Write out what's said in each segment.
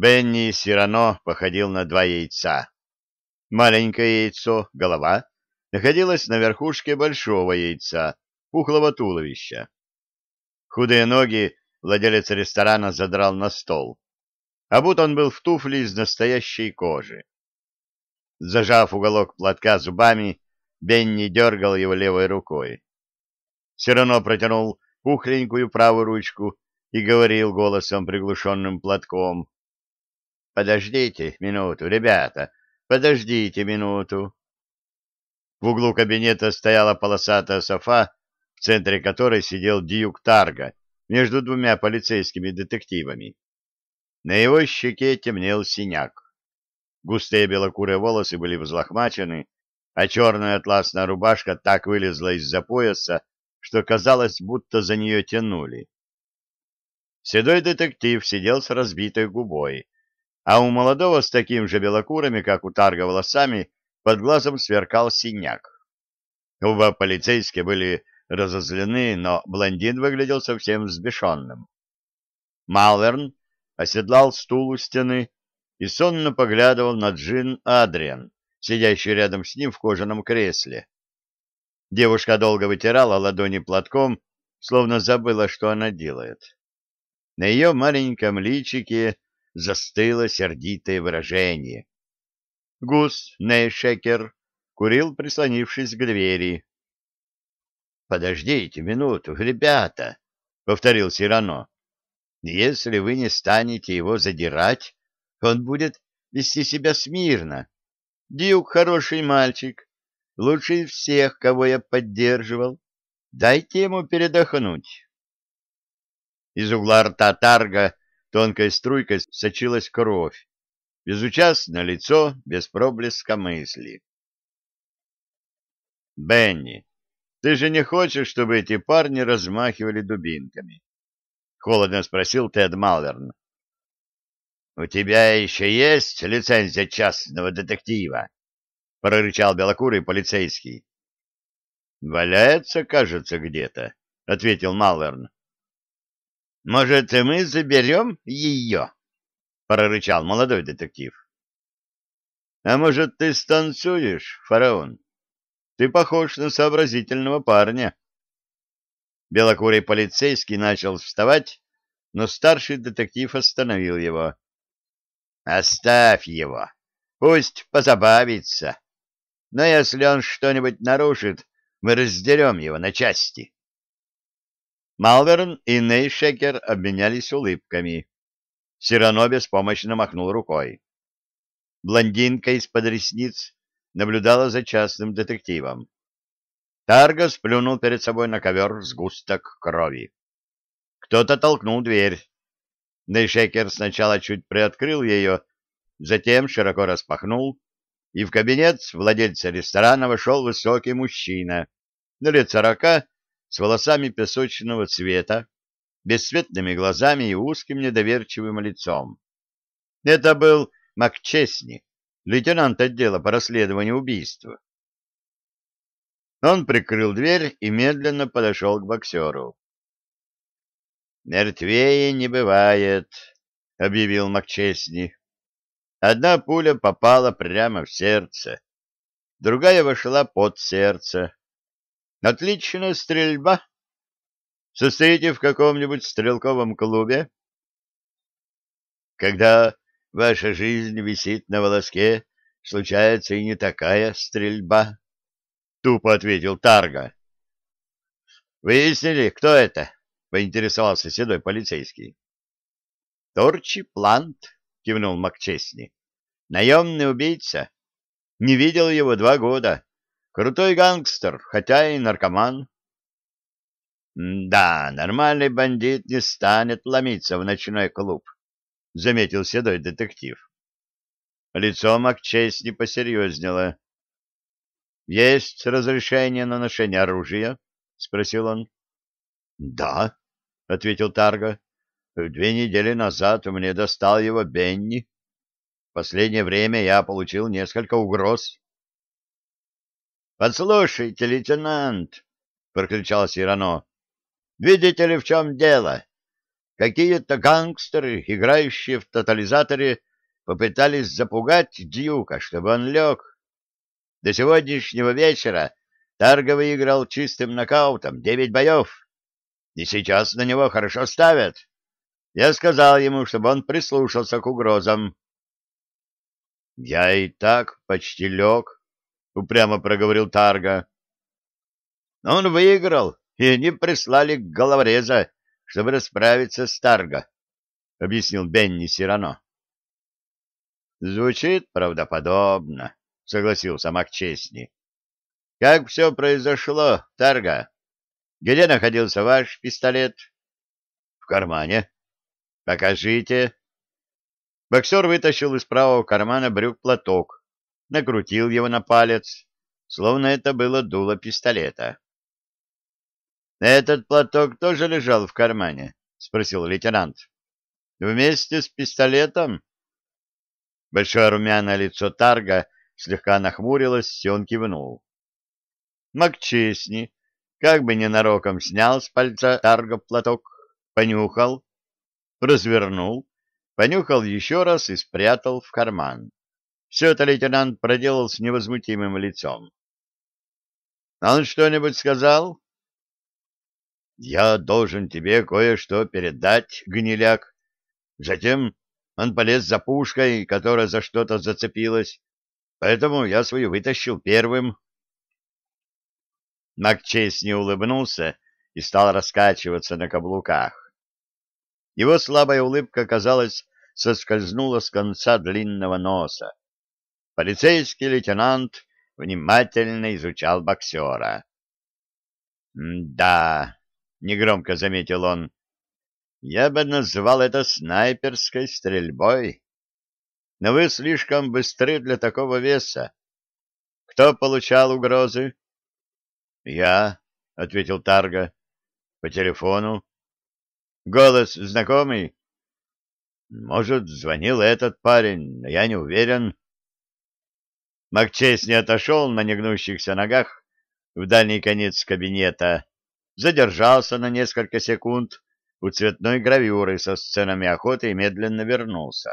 Бенни Сирано походил на два яйца. Маленькое яйцо, голова, находилось на верхушке большого яйца, пухлого туловища. Худые ноги владелец ресторана задрал на стол. А будто он был в туфле из настоящей кожи. Зажав уголок платка зубами, Бенни дергал его левой рукой. Все равно протянул пухленькую правую ручку и говорил голосом, приглушенным платком. — Подождите минуту, ребята, подождите минуту. В углу кабинета стояла полосатая софа, в центре которой сидел Дьюк Тарга между двумя полицейскими детективами. На его щеке темнел синяк. Густые белокурые волосы были взлохмачены, а черная атласная рубашка так вылезла из-за пояса, что казалось, будто за нее тянули. Седой детектив сидел с разбитой губой, а у молодого с таким же белокурыми, как у Тарга, волосами под глазом сверкал синяк. Оба полицейские были разозлены, но блондин выглядел совсем взбешенным. Малверн оседлал стул у стены и сонно поглядывал на Джин Адриан, сидящий рядом с ним в кожаном кресле. Девушка долго вытирала ладони платком, словно забыла, что она делает. На ее маленьком личике застыло сердитое выражение. Гус Нейшекер курил, прислонившись к двери. — Подождите минуту, ребята, — повторил Сирано. — Если вы не станете его задирать, он будет вести себя смирно. Дюк хороший мальчик, лучший всех, кого я поддерживал. Дайте ему передохнуть. Из угла рта Тарга тонкой струйкой сочилась кровь. Безучастное лицо, без проблеска мысли. Бенни, ты же не хочешь, чтобы эти парни размахивали дубинками? — холодно спросил Тед Малверн. — У тебя еще есть лицензия частного детектива? — прорычал белокурый полицейский. — Валяется, кажется, где-то, — ответил Малверн. — Может, мы заберем ее? — прорычал молодой детектив. — А может, ты станцуешь, фараон? Ты похож на сообразительного парня. Белокурый полицейский начал вставать, но старший детектив остановил его. — Оставь его. Пусть позабавится. Но если он что-нибудь нарушит, мы раздерем его на части. Малверн и Нейшекер обменялись улыбками. Сирано беспомощно махнул рукой. Блондинка из-под ресниц наблюдала за частным детективом. Тарго сплюнул перед собой на ковер сгусток крови. Кто-то толкнул дверь. Нейшекер сначала чуть приоткрыл ее, затем широко распахнул, и в кабинет владельца ресторана вошел высокий мужчина, на лет сорока, с волосами песочного цвета, бесцветными глазами и узким недоверчивым лицом. Это был Макчесни, лейтенант отдела по расследованию убийства. Он прикрыл дверь и медленно подошел к боксеру. «Мертвее не бывает», — объявил Макчесни. Одна пуля попала прямо в сердце, другая вошла под сердце. Отличная стрельба. Состоите в каком-нибудь стрелковом клубе? Когда ваша жизнь висит на волоске, случается и не такая стрельба, — тупо ответил Тарга. — Выяснили, кто это? — поинтересовался седой полицейский. — Торчи Плант, — кивнул Макчесни. — Наемный убийца. Не видел его два года. Крутой гангстер, хотя и наркоман. — Да, нормальный бандит не станет ломиться в ночной клуб, — заметил седой детектив. Лицо Макчесни посерьезнело. — Есть разрешение на ношение оружия? — спросил он. — Да, — ответил Тарго. — Две недели назад мне достал его Бенни. Последнее время я получил несколько угроз. — Подслушайте, лейтенант, — прокричал Сирано. — Видите ли, в чем дело? какие-то гангстеры, играющие в тотализаторе, попытались запугать Дьюка, чтобы он лег. До сегодняшнего вечера Тарго выиграл чистым нокаутом девять боев, и сейчас на него хорошо ставят. Я сказал ему, чтобы он прислушался к угрозам. — Я и так почти лег, — упрямо проговорил Тарго. Он выиграл, и они прислали головореза, чтобы расправиться с Тарго, — объяснил Бенни Сирано. — Звучит правдоподобно, — согласился Макчесни. — Как все произошло, Тарго? Где находился ваш пистолет? — В кармане. — Покажите. Боксер вытащил из правого кармана брюк платок, накрутил его на палец, словно это было дуло пистолета. Этот платок тоже лежал в кармане? — спросил лейтенант. — Вместе с пистолетом? Большое румяное лицо Тарга слегка нахмурилось, и он кивнул. Макчесни как бы ненароком снял с пальца Тарга платок, понюхал, развернул, понюхал еще раз и спрятал в карман. Все это лейтенант проделал с невозмутимым лицом. — Он что-нибудь сказал? Я должен тебе кое-что передать, гниляк. Затем он полез за пушкой, которая за что-то зацепилась, поэтому я свою вытащил первым. Макчейс не улыбнулся и стал раскачиваться на каблуках. Его слабая улыбка, казалось, соскользнула с конца длинного носа. Полицейский лейтенант внимательно изучал боксера. — Да, — негромко заметил он. «Я бы назвал это снайперской стрельбой. Но вы слишком быстры для такого веса. Кто получал угрозы?» «Я», — ответил Тарга, — «по телефону». «Голос знакомый?» «Может, звонил этот парень, но я не уверен». Макчейс не отошел на негнущихся ногах в дальний конец кабинета, задержался на несколько секунд у цветной гравюры со сценами охоты и медленно вернулся.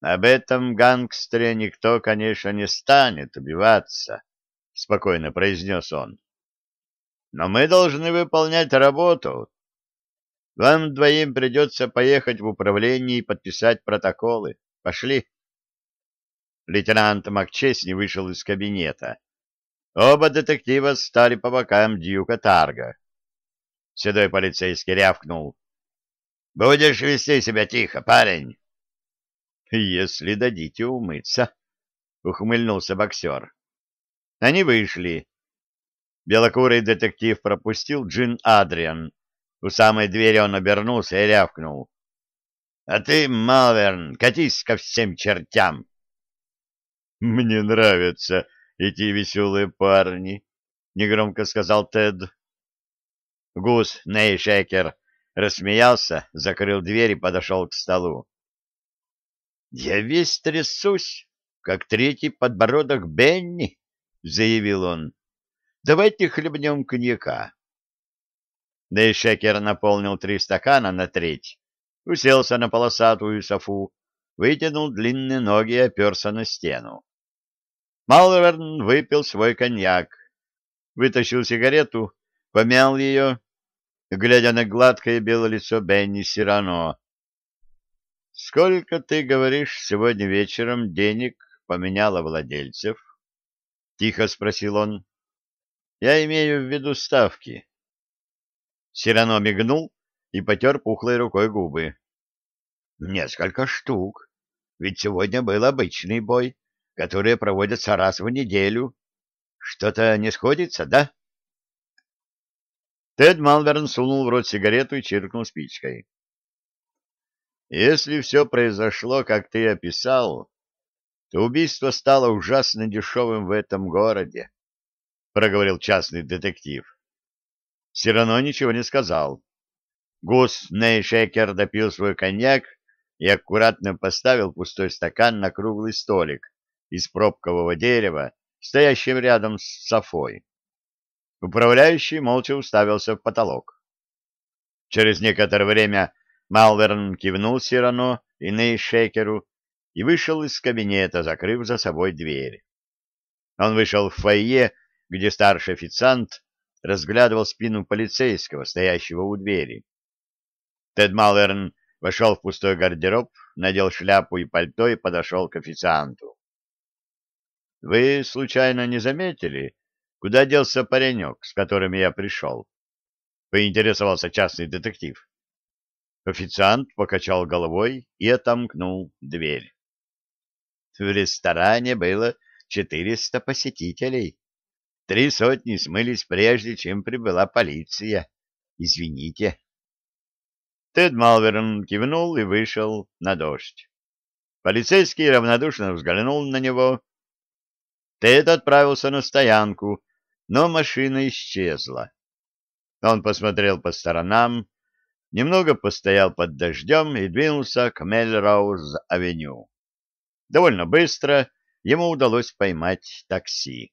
«Об этом гангстере никто, конечно, не станет убиваться», — спокойно произнес он. «Но мы должны выполнять работу. Вам двоим придется поехать в управление и подписать протоколы. Пошли». Лейтенант Макчесни вышел из кабинета. Оба детектива стали по бокам Дьюка Тарга. Седой полицейский рявкнул. — Будешь вести себя тихо, парень? — Если дадите умыться, — ухмыльнулся боксер. Они вышли. Белокурый детектив пропустил Джин Адриан. У самой двери он обернулся и рявкнул. — А ты, Малверн, катись ко всем чертям! — Мне нравится эти веселые парни, — негромко сказал Тед. Гус Нейшекер рассмеялся, закрыл дверь и подошел к столу. — Я весь трясусь, как третий подбородок Бенни, — заявил он. — Давайте хлебнем коньяка. Нейшекер наполнил три стакана на треть, уселся на полосатую софу, вытянул длинные ноги и оперся на стену. Малверн выпил свой коньяк, вытащил сигарету, помял ее, глядя на гладкое белое лицо Бенни Сирано. — Сколько, ты говоришь, сегодня вечером денег поменяла владельцев? — тихо спросил он. — Я имею в виду ставки. Сирано мигнул и потер пухлой рукой губы. — Несколько штук, ведь сегодня был обычный бой которые проводятся раз в неделю. Что-то не сходится, да? Тед Малверн сунул в рот сигарету и чиркнул спичкой. Если все произошло, как ты описал, то убийство стало ужасно дешевым в этом городе, — проговорил частный детектив. Все равно ничего не сказал. Гус Нейшекер допил свой коньяк и аккуратно поставил пустой стакан на круглый столик, из пробкового дерева, стоящим рядом с Софой. Управляющий молча уставился в потолок. Через некоторое время Малверн кивнул Сирано и Нейшекеру и вышел из кабинета, закрыв за собой дверь. Он вышел в фойе, где старший официант разглядывал спину полицейского, стоящего у двери. Тед Малверн вошел в пустой гардероб, надел шляпу и пальто и подошел к официанту. — Вы, случайно, не заметили, куда делся паренек, с которым я пришел? — поинтересовался частный детектив. Официант покачал головой и отомкнул дверь. В ресторане было четыреста посетителей. Три сотни смылись прежде, чем прибыла полиция. Извините. Тед Малверн кивнул и вышел на дождь. Полицейский равнодушно взглянул на него. Тед отправился на стоянку, но машина исчезла. Он посмотрел по сторонам, немного постоял под дождем и двинулся к Мельроуз-авеню. Довольно быстро ему удалось поймать такси.